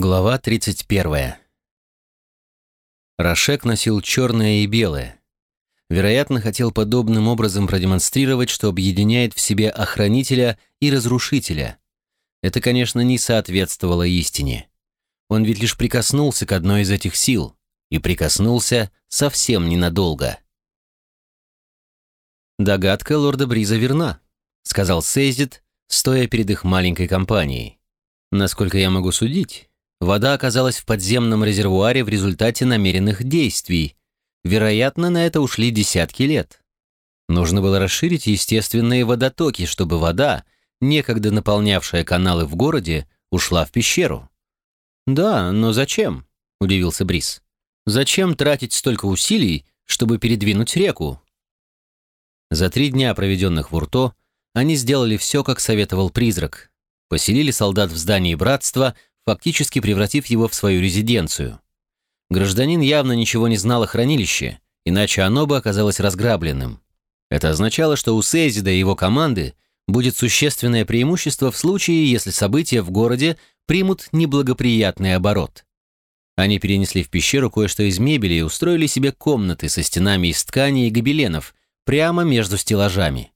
Глава 31. Рашек носил черное и белое. Вероятно, хотел подобным образом продемонстрировать, что объединяет в себе охранителя и разрушителя. Это, конечно, не соответствовало истине. Он ведь лишь прикоснулся к одной из этих сил, и прикоснулся совсем ненадолго. «Догадка лорда Бриза верна», — сказал Сейзит, стоя перед их маленькой компанией. «Насколько я могу судить, Вода оказалась в подземном резервуаре в результате намеренных действий. Вероятно, на это ушли десятки лет. Нужно было расширить естественные водотоки, чтобы вода, некогда наполнявшая каналы в городе, ушла в пещеру. «Да, но зачем?» – удивился Брис. «Зачем тратить столько усилий, чтобы передвинуть реку?» За три дня, проведенных в Урто, они сделали все, как советовал призрак. Поселили солдат в здании братства – фактически превратив его в свою резиденцию. Гражданин явно ничего не знал о хранилище, иначе оно бы оказалось разграбленным. Это означало, что у Сейзида и его команды будет существенное преимущество в случае, если события в городе примут неблагоприятный оборот. Они перенесли в пещеру кое-что из мебели и устроили себе комнаты со стенами из ткани и гобеленов прямо между стеллажами.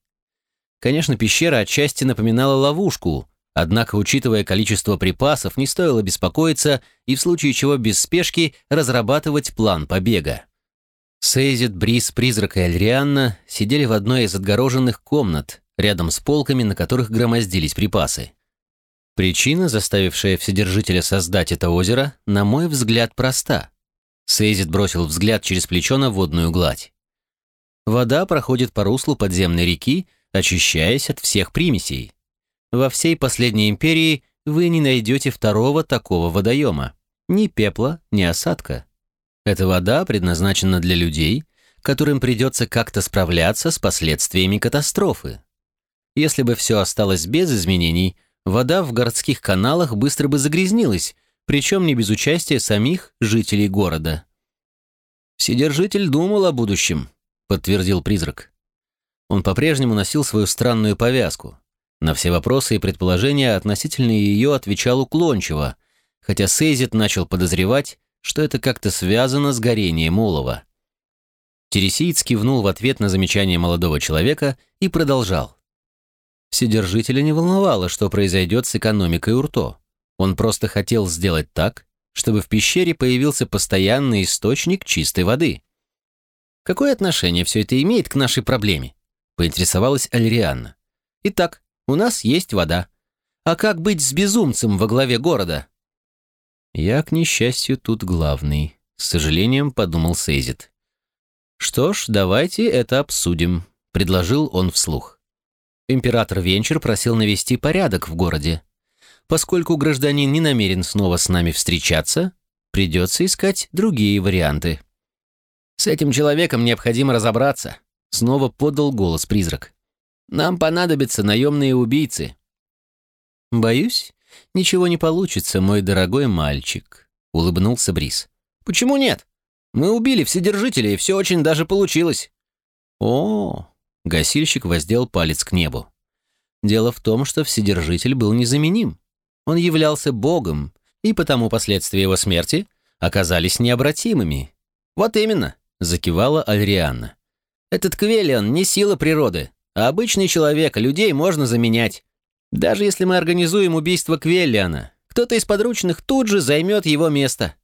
Конечно, пещера отчасти напоминала ловушку, Однако, учитывая количество припасов, не стоило беспокоиться и в случае чего без спешки разрабатывать план побега. Сейзит, Брис, Призрак и Альрианна сидели в одной из отгороженных комнат, рядом с полками, на которых громоздились припасы. Причина, заставившая Вседержителя создать это озеро, на мой взгляд, проста. Сейзит бросил взгляд через плечо на водную гладь. Вода проходит по руслу подземной реки, очищаясь от всех примесей. Во всей последней империи вы не найдете второго такого водоема. Ни пепла, ни осадка. Эта вода предназначена для людей, которым придется как-то справляться с последствиями катастрофы. Если бы все осталось без изменений, вода в городских каналах быстро бы загрязнилась, причем не без участия самих жителей города. «Вседержитель думал о будущем», — подтвердил призрак. Он по-прежнему носил свою странную повязку. На все вопросы и предположения относительно ее отвечал уклончиво, хотя Сейзит начал подозревать, что это как-то связано с горением олова. Тересиец кивнул в ответ на замечание молодого человека и продолжал. Вседержителя не волновало, что произойдет с экономикой Урто. Он просто хотел сделать так, чтобы в пещере появился постоянный источник чистой воды. «Какое отношение все это имеет к нашей проблеме?» — поинтересовалась Альрианна. «Итак, у нас есть вода. А как быть с безумцем во главе города? Я, к несчастью, тут главный, с сожалением подумал Сейзит. Что ж, давайте это обсудим, предложил он вслух. Император Венчер просил навести порядок в городе. Поскольку гражданин не намерен снова с нами встречаться, придется искать другие варианты. С этим человеком необходимо разобраться, снова подал голос призрак. Нам понадобятся наемные убийцы». «Боюсь, ничего не получится, мой дорогой мальчик», — улыбнулся Брис. «Почему нет? Мы убили Вседержителя, и все очень даже получилось». «О!» — гасильщик воздел палец к небу. «Дело в том, что Вседержитель был незаменим. Он являлся богом, и потому последствия его смерти оказались необратимыми». «Вот именно», — закивала Альрианна. «Этот Квелиан не сила природы, а обычный человек, людей можно заменять. Даже если мы организуем убийство Квеллиана, кто-то из подручных тут же займет его место.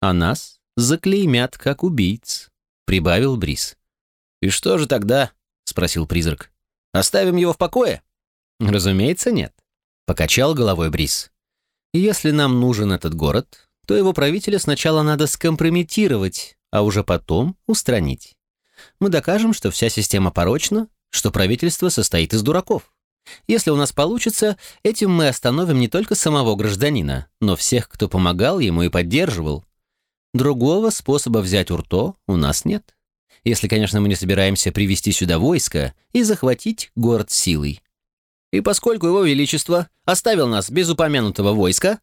А нас заклеймят как убийц», — прибавил Брис. «И что же тогда?» — спросил призрак. «Оставим его в покое?» «Разумеется, нет», — покачал головой Брис. «Если нам нужен этот город, то его правителя сначала надо скомпрометировать, а уже потом устранить. Мы докажем, что вся система порочна, что правительство состоит из дураков. Если у нас получится, этим мы остановим не только самого гражданина, но всех, кто помогал ему и поддерживал. Другого способа взять Урто у нас нет. Если, конечно, мы не собираемся привести сюда войско и захватить город силой. И поскольку его величество оставил нас без упомянутого войска,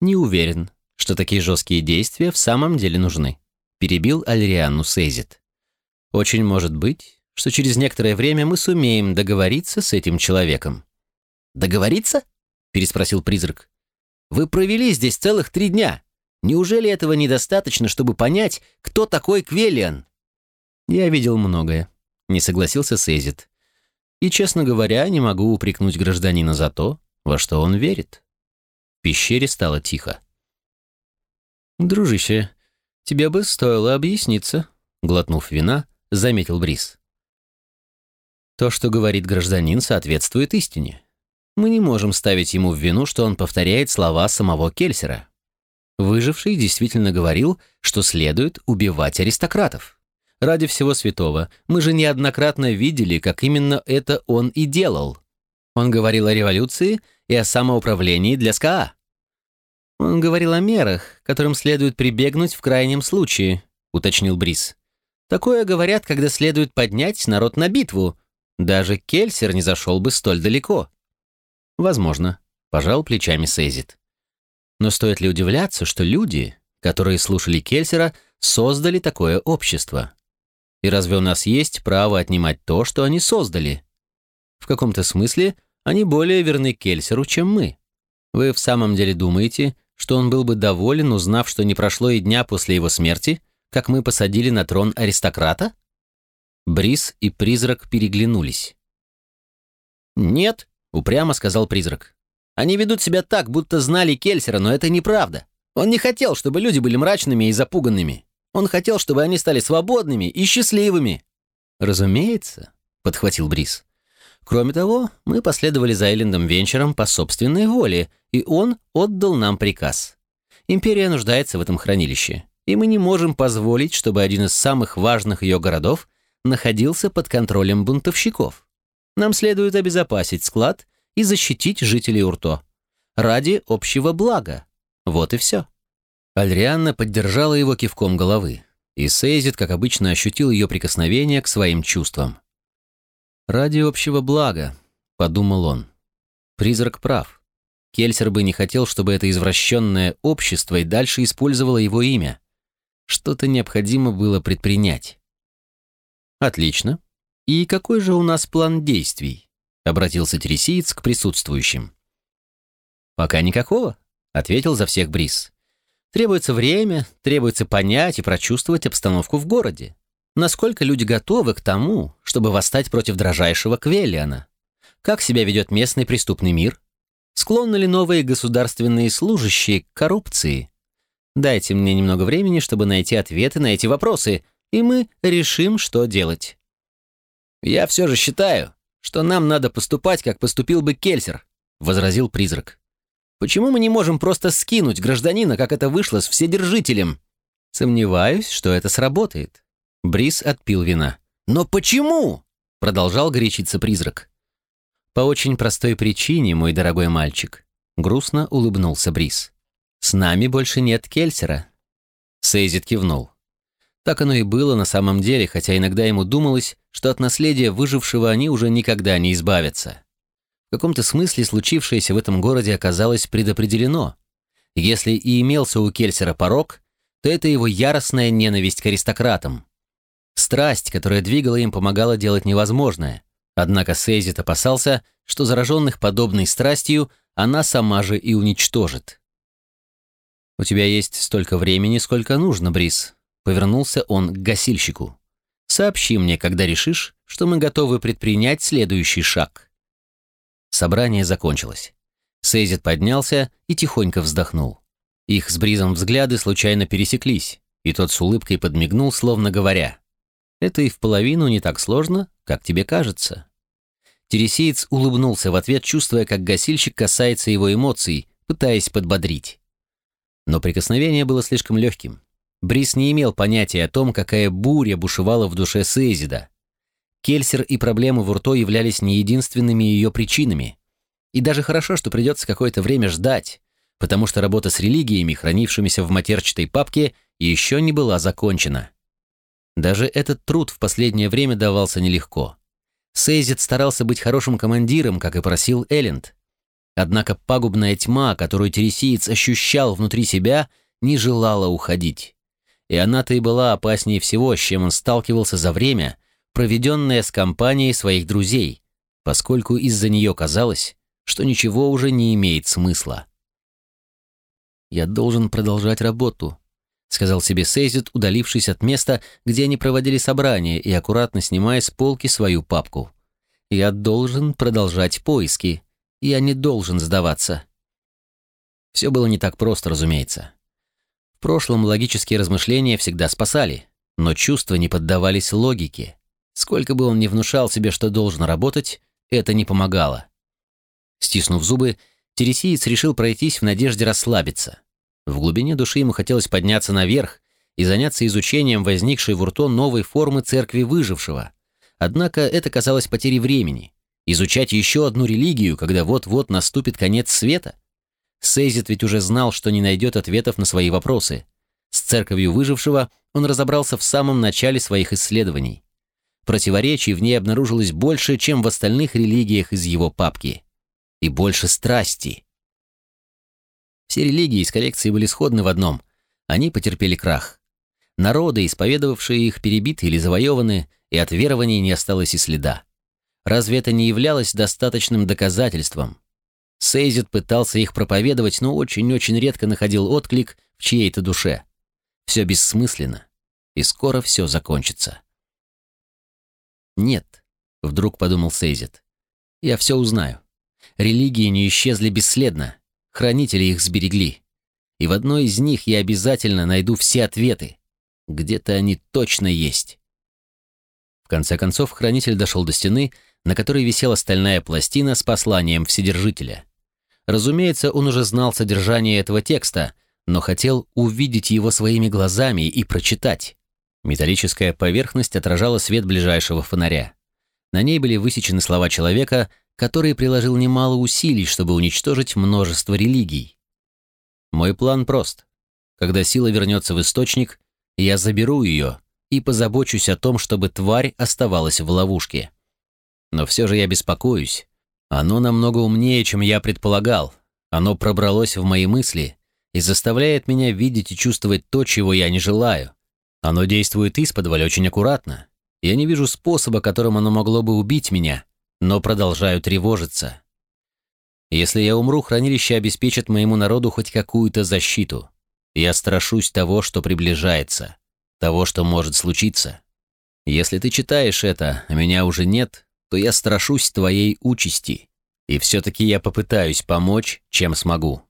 не уверен, что такие жесткие действия в самом деле нужны, перебил Альрианну Сейзит. Очень может быть, что через некоторое время мы сумеем договориться с этим человеком». «Договориться?» — переспросил призрак. Вы провели здесь целых три дня. Неужели этого недостаточно, чтобы понять, кто такой Квелиан?» «Я видел многое», — не согласился Сейзит. «И, честно говоря, не могу упрекнуть гражданина за то, во что он верит». В пещере стало тихо. «Дружище, тебе бы стоило объясниться», — глотнув вина, заметил Брис. «То, что говорит гражданин, соответствует истине. Мы не можем ставить ему в вину, что он повторяет слова самого Кельсера. Выживший действительно говорил, что следует убивать аристократов. Ради всего святого, мы же неоднократно видели, как именно это он и делал. Он говорил о революции и о самоуправлении для СКА. Он говорил о мерах, которым следует прибегнуть в крайнем случае, уточнил Брис. Такое говорят, когда следует поднять народ на битву. Даже Кельсер не зашел бы столь далеко. Возможно, пожал плечами Сейзит. Но стоит ли удивляться, что люди, которые слушали Кельсера, создали такое общество? И разве у нас есть право отнимать то, что они создали? В каком-то смысле они более верны Кельсеру, чем мы. Вы в самом деле думаете, что он был бы доволен, узнав, что не прошло и дня после его смерти, как мы посадили на трон аристократа? Брис и призрак переглянулись. «Нет», — упрямо сказал призрак. «Они ведут себя так, будто знали Кельсера, но это неправда. Он не хотел, чтобы люди были мрачными и запуганными. Он хотел, чтобы они стали свободными и счастливыми». «Разумеется», — подхватил Брис. «Кроме того, мы последовали за Эллендом Венчером по собственной воле, и он отдал нам приказ. Империя нуждается в этом хранилище, и мы не можем позволить, чтобы один из самых важных ее городов находился под контролем бунтовщиков. Нам следует обезопасить склад и защитить жителей Урто. Ради общего блага. Вот и все. Альрианна поддержала его кивком головы, и Сейзит, как обычно, ощутил ее прикосновение к своим чувствам. «Ради общего блага», — подумал он. Призрак прав. Кельсер бы не хотел, чтобы это извращенное общество и дальше использовало его имя. Что-то необходимо было предпринять. «Отлично. И какой же у нас план действий?» — обратился Тересиец к присутствующим. «Пока никакого», — ответил за всех Брис. «Требуется время, требуется понять и прочувствовать обстановку в городе. Насколько люди готовы к тому, чтобы восстать против дрожайшего Квеллиана? Как себя ведет местный преступный мир? Склонны ли новые государственные служащие к коррупции? Дайте мне немного времени, чтобы найти ответы на эти вопросы, и мы решим, что делать. «Я все же считаю, что нам надо поступать, как поступил бы Кельсер», — возразил призрак. «Почему мы не можем просто скинуть гражданина, как это вышло с Вседержителем?» «Сомневаюсь, что это сработает». Брис отпил вина. «Но почему?» — продолжал горячиться призрак. «По очень простой причине, мой дорогой мальчик», — грустно улыбнулся Брис. «С нами больше нет Кельсера». Сейзит кивнул. Так оно и было на самом деле, хотя иногда ему думалось, что от наследия выжившего они уже никогда не избавятся. В каком-то смысле случившееся в этом городе оказалось предопределено. Если и имелся у Кельсера порог, то это его яростная ненависть к аристократам. Страсть, которая двигала им, помогала делать невозможное. Однако Сейзит опасался, что зараженных подобной страстью она сама же и уничтожит. «У тебя есть столько времени, сколько нужно, Брис», — повернулся он к гасильщику. «Сообщи мне, когда решишь, что мы готовы предпринять следующий шаг». Собрание закончилось. Сейзит поднялся и тихонько вздохнул. Их с Бризом взгляды случайно пересеклись, и тот с улыбкой подмигнул, словно говоря, «Это и в половину не так сложно, как тебе кажется». Тересиец улыбнулся в ответ, чувствуя, как гасильщик касается его эмоций, пытаясь подбодрить. Но прикосновение было слишком легким. Брис не имел понятия о том, какая буря бушевала в душе Сейзида. Кельсер и проблемы в Урто являлись не единственными ее причинами. И даже хорошо, что придется какое-то время ждать, потому что работа с религиями, хранившимися в матерчатой папке, еще не была закончена. Даже этот труд в последнее время давался нелегко. Сейзит старался быть хорошим командиром, как и просил Элленд. Однако пагубная тьма, которую тересиец ощущал внутри себя, не желала уходить. И она-то и была опаснее всего, с чем он сталкивался за время, проведенное с компанией своих друзей, поскольку из-за нее казалось, что ничего уже не имеет смысла. «Я должен продолжать работу», — сказал себе Сейзит, удалившись от места, где они проводили собрание и аккуратно снимая с полки свою папку. «Я должен продолжать поиски. Я не должен сдаваться». Все было не так просто, разумеется. Прошлом логические размышления всегда спасали, но чувства не поддавались логике. Сколько бы он ни внушал себе, что должен работать, это не помогало. Стиснув зубы, Тересиец решил пройтись в надежде расслабиться. В глубине души ему хотелось подняться наверх и заняться изучением возникшей в Урто новой формы церкви выжившего. Однако это казалось потерей времени. Изучать еще одну религию, когда вот-вот наступит конец света? Сейзит ведь уже знал, что не найдет ответов на свои вопросы. С церковью выжившего он разобрался в самом начале своих исследований. Противоречий в ней обнаружилось больше, чем в остальных религиях из его папки. И больше страсти. Все религии из коллекции были сходны в одном. Они потерпели крах. Народы, исповедовавшие их, перебиты или завоеваны, и от верований не осталось и следа. Разве это не являлось достаточным доказательством? Сейзит пытался их проповедовать, но очень-очень редко находил отклик в чьей-то душе. Все бессмысленно, и скоро все закончится. «Нет», — вдруг подумал Сейзит, — «я все узнаю. Религии не исчезли бесследно, хранители их сберегли. И в одной из них я обязательно найду все ответы. Где-то они точно есть». В конце концов, хранитель дошел до стены, на которой висела стальная пластина с посланием Вседержителя. Разумеется, он уже знал содержание этого текста, но хотел увидеть его своими глазами и прочитать. Металлическая поверхность отражала свет ближайшего фонаря. На ней были высечены слова человека, который приложил немало усилий, чтобы уничтожить множество религий. Мой план прост. Когда сила вернется в источник, я заберу ее и позабочусь о том, чтобы тварь оставалась в ловушке. Но все же я беспокоюсь. Оно намного умнее, чем я предполагал. Оно пробралось в мои мысли и заставляет меня видеть и чувствовать то, чего я не желаю. Оно действует исподволь очень аккуратно. Я не вижу способа, которым оно могло бы убить меня, но продолжаю тревожиться. Если я умру, хранилище обеспечит моему народу хоть какую-то защиту. Я страшусь того, что приближается, того, что может случиться. Если ты читаешь это, а меня уже нет, то я страшусь твоей участи, и все-таки я попытаюсь помочь, чем смогу.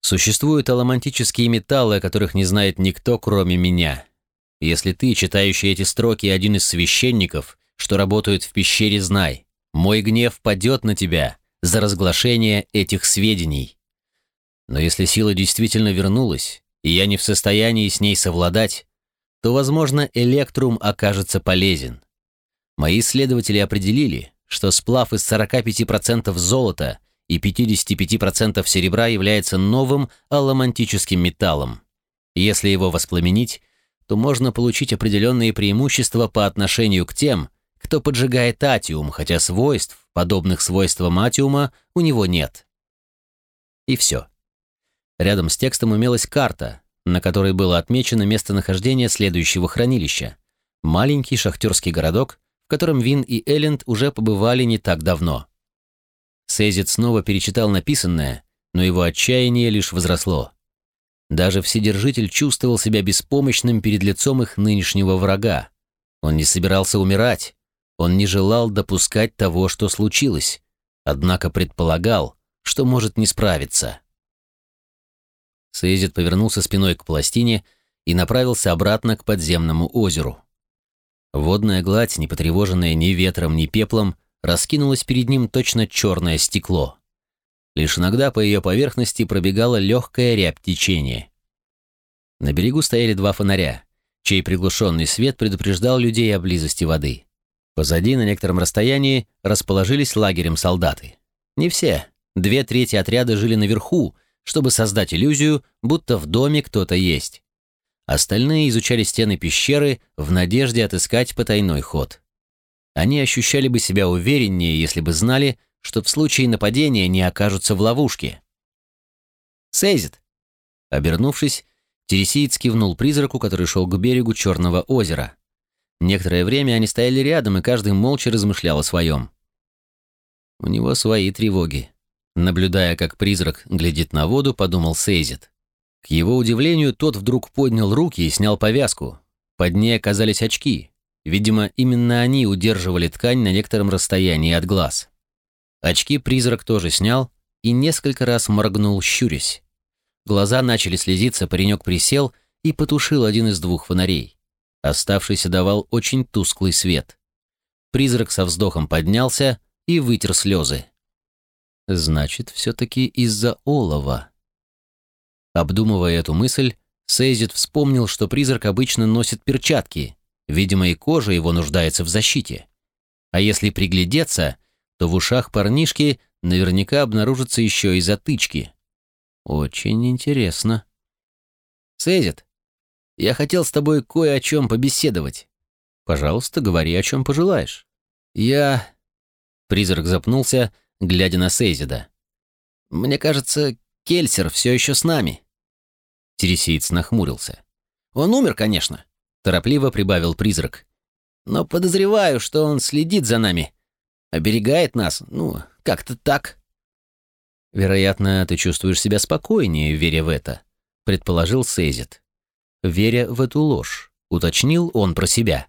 Существуют аламантические металлы, о которых не знает никто, кроме меня. Если ты, читающий эти строки, один из священников, что работают в пещере, знай, мой гнев падет на тебя за разглашение этих сведений. Но если сила действительно вернулась, и я не в состоянии с ней совладать, то, возможно, электрум окажется полезен. Мои исследователи определили, что сплав из 45% золота и 55% серебра является новым аламантическим металлом. Если его воспламенить, то можно получить определенные преимущества по отношению к тем, кто поджигает атиум, хотя свойств, подобных свойствам атиума, у него нет. И все. Рядом с текстом имелась карта, на которой было отмечено местонахождение следующего хранилища. Маленький шахтерский городок, котором Вин и Элленд уже побывали не так давно. Сейзит снова перечитал написанное, но его отчаяние лишь возросло. Даже Вседержитель чувствовал себя беспомощным перед лицом их нынешнего врага. Он не собирался умирать. Он не желал допускать того, что случилось. Однако предполагал, что может не справиться. Сейзит повернулся спиной к пластине и направился обратно к подземному озеру. Водная гладь, не потревоженная ни ветром, ни пеплом, раскинулась перед ним точно черное стекло. Лишь иногда по ее поверхности пробегала легкая рябь течения. На берегу стояли два фонаря, чей приглушенный свет предупреждал людей о близости воды. Позади, на некотором расстоянии, расположились лагерем солдаты. Не все. Две трети отряда жили наверху, чтобы создать иллюзию, будто в доме кто-то есть. Остальные изучали стены пещеры в надежде отыскать потайной ход. Они ощущали бы себя увереннее, если бы знали, что в случае нападения не окажутся в ловушке. «Сейзит!» Обернувшись, Тересиец кивнул призраку, который шел к берегу Черного озера. Некоторое время они стояли рядом, и каждый молча размышлял о своем. У него свои тревоги. Наблюдая, как призрак глядит на воду, подумал Сейзит. К его удивлению, тот вдруг поднял руки и снял повязку. Под ней оказались очки. Видимо, именно они удерживали ткань на некотором расстоянии от глаз. Очки призрак тоже снял и несколько раз моргнул, щурясь. Глаза начали слезиться, паренек присел и потушил один из двух фонарей. Оставшийся давал очень тусклый свет. Призрак со вздохом поднялся и вытер слезы. Значит, все-таки из-за олова. Обдумывая эту мысль, Сейзит вспомнил, что призрак обычно носит перчатки. Видимо, и кожа его нуждается в защите. А если приглядеться, то в ушах парнишки наверняка обнаружатся еще и затычки. Очень интересно. Сейзит, я хотел с тобой кое о чем побеседовать. Пожалуйста, говори, о чем пожелаешь. Я... Призрак запнулся, глядя на Сейзида. Мне кажется, Кельсер все еще с нами. Тересиец нахмурился. Он умер, конечно, торопливо прибавил призрак. Но подозреваю, что он следит за нами. Оберегает нас, ну, как-то так. Вероятно, ты чувствуешь себя спокойнее, веря в это, предположил Сейзит. Веря в эту ложь, уточнил он про себя.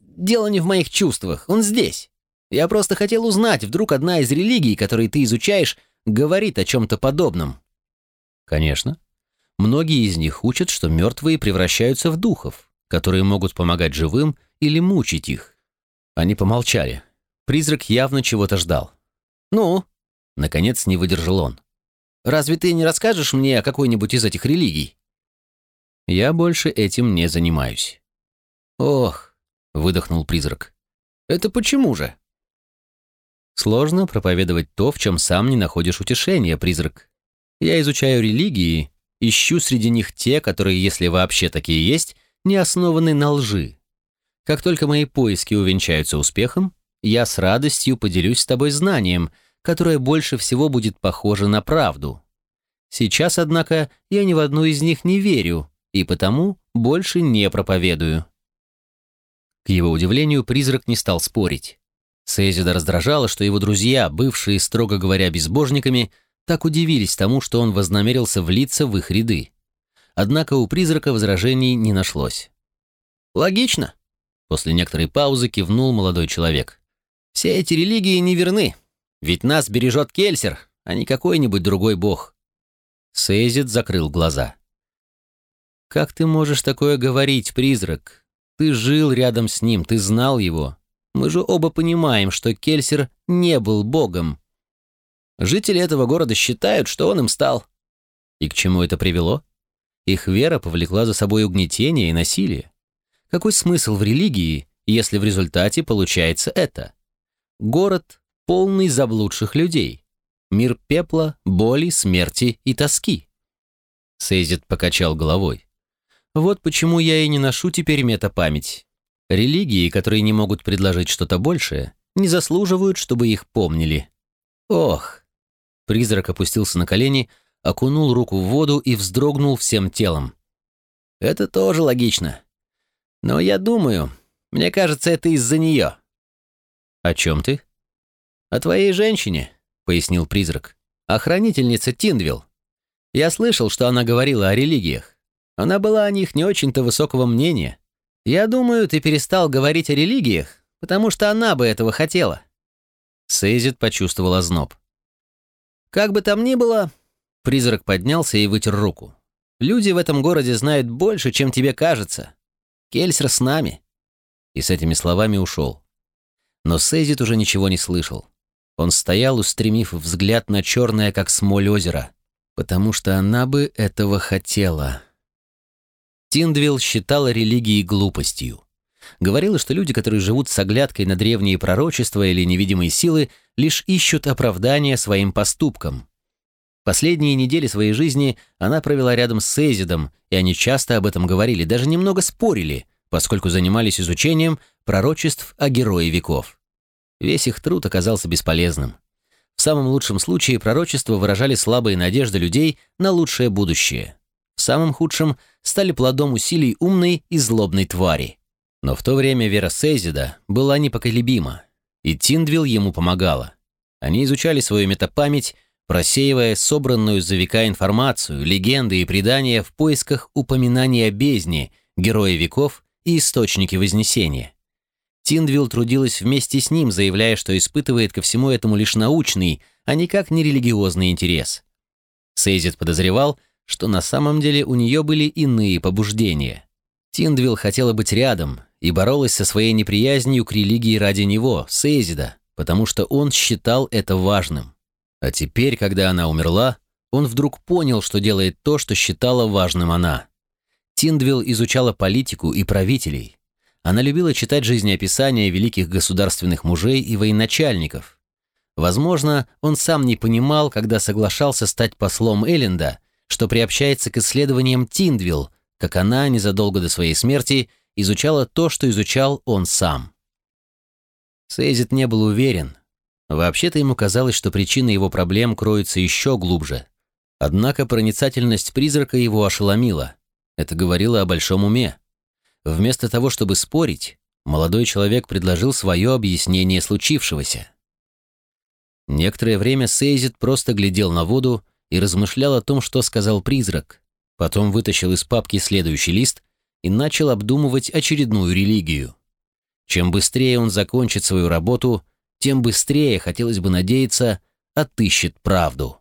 Дело не в моих чувствах, он здесь. Я просто хотел узнать, вдруг одна из религий, которые ты изучаешь, говорит о чем-то подобном. Конечно. Многие из них учат, что мертвые превращаются в духов, которые могут помогать живым или мучить их. Они помолчали. Призрак явно чего-то ждал. «Ну?» — наконец не выдержал он. «Разве ты не расскажешь мне о какой-нибудь из этих религий?» «Я больше этим не занимаюсь». «Ох», — выдохнул призрак. «Это почему же?» Сложно проповедовать то, в чем сам не находишь утешения, призрак. Я изучаю религии, ищу среди них те, которые, если вообще такие есть, не основаны на лжи. Как только мои поиски увенчаются успехом, я с радостью поделюсь с тобой знанием, которое больше всего будет похоже на правду. Сейчас, однако, я ни в одну из них не верю, и потому больше не проповедую. К его удивлению, призрак не стал спорить. Сейзида раздражало, что его друзья, бывшие, строго говоря, безбожниками, так удивились тому, что он вознамерился влиться в их ряды. Однако у призрака возражений не нашлось. «Логично», — после некоторой паузы кивнул молодой человек. «Все эти религии не верны, ведь нас бережет Кельсер, а не какой-нибудь другой бог». Сейзид закрыл глаза. «Как ты можешь такое говорить, призрак? Ты жил рядом с ним, ты знал его. Мы же оба понимаем, что Кельсер не был богом. Жители этого города считают, что он им стал. И к чему это привело? Их вера повлекла за собой угнетение и насилие. Какой смысл в религии, если в результате получается это? Город, полный заблудших людей. Мир пепла, боли, смерти и тоски. Сейзит покачал головой. Вот почему я и не ношу теперь метапамять. Религии, которые не могут предложить что-то большее, не заслуживают, чтобы их помнили. Ох! Призрак опустился на колени, окунул руку в воду и вздрогнул всем телом. Это тоже логично. Но я думаю, мне кажется, это из-за нее. О чем ты? О твоей женщине, пояснил призрак. Охранительница Тиндвилл. Я слышал, что она говорила о религиях. Она была о них не очень-то высокого мнения. «Я думаю, ты перестал говорить о религиях, потому что она бы этого хотела». Сейзит почувствовал озноб. «Как бы там ни было...» Призрак поднялся и вытер руку. «Люди в этом городе знают больше, чем тебе кажется. Кельсер с нами». И с этими словами ушел. Но Сейзит уже ничего не слышал. Он стоял, устремив взгляд на черное, как смоль озеро, потому что она бы этого хотела. Тиндвилл считала религией глупостью. Говорила, что люди, которые живут с оглядкой на древние пророчества или невидимые силы, лишь ищут оправдания своим поступкам. Последние недели своей жизни она провела рядом с Эзидом, и они часто об этом говорили, даже немного спорили, поскольку занимались изучением пророчеств о герое веков. Весь их труд оказался бесполезным. В самом лучшем случае пророчества выражали слабые надежды людей на лучшее будущее. В самом худшем – стали плодом усилий умной и злобной твари. Но в то время вера Сейзида была непоколебима, и Тиндвилл ему помогала. Они изучали свою метапамять, просеивая собранную за века информацию, легенды и предания в поисках упоминаний о бездне, героя веков и источнике Вознесения. Тиндвилл трудилась вместе с ним, заявляя, что испытывает ко всему этому лишь научный, а никак не религиозный интерес. Сейзит подозревал, что на самом деле у нее были иные побуждения. Тиндвилл хотела быть рядом и боролась со своей неприязнью к религии ради него, Сейзида, потому что он считал это важным. А теперь, когда она умерла, он вдруг понял, что делает то, что считала важным она. Тиндвилл изучала политику и правителей. Она любила читать жизнеописания великих государственных мужей и военачальников. Возможно, он сам не понимал, когда соглашался стать послом Элленда, что приобщается к исследованиям Тиндвилл, как она незадолго до своей смерти изучала то, что изучал он сам. Сейзит не был уверен. Вообще-то ему казалось, что причина его проблем кроется еще глубже. Однако проницательность призрака его ошеломила. Это говорило о большом уме. Вместо того, чтобы спорить, молодой человек предложил свое объяснение случившегося. Некоторое время Сейзит просто глядел на воду и размышлял о том, что сказал призрак. Потом вытащил из папки следующий лист и начал обдумывать очередную религию. Чем быстрее он закончит свою работу, тем быстрее, хотелось бы надеяться, отыщет правду.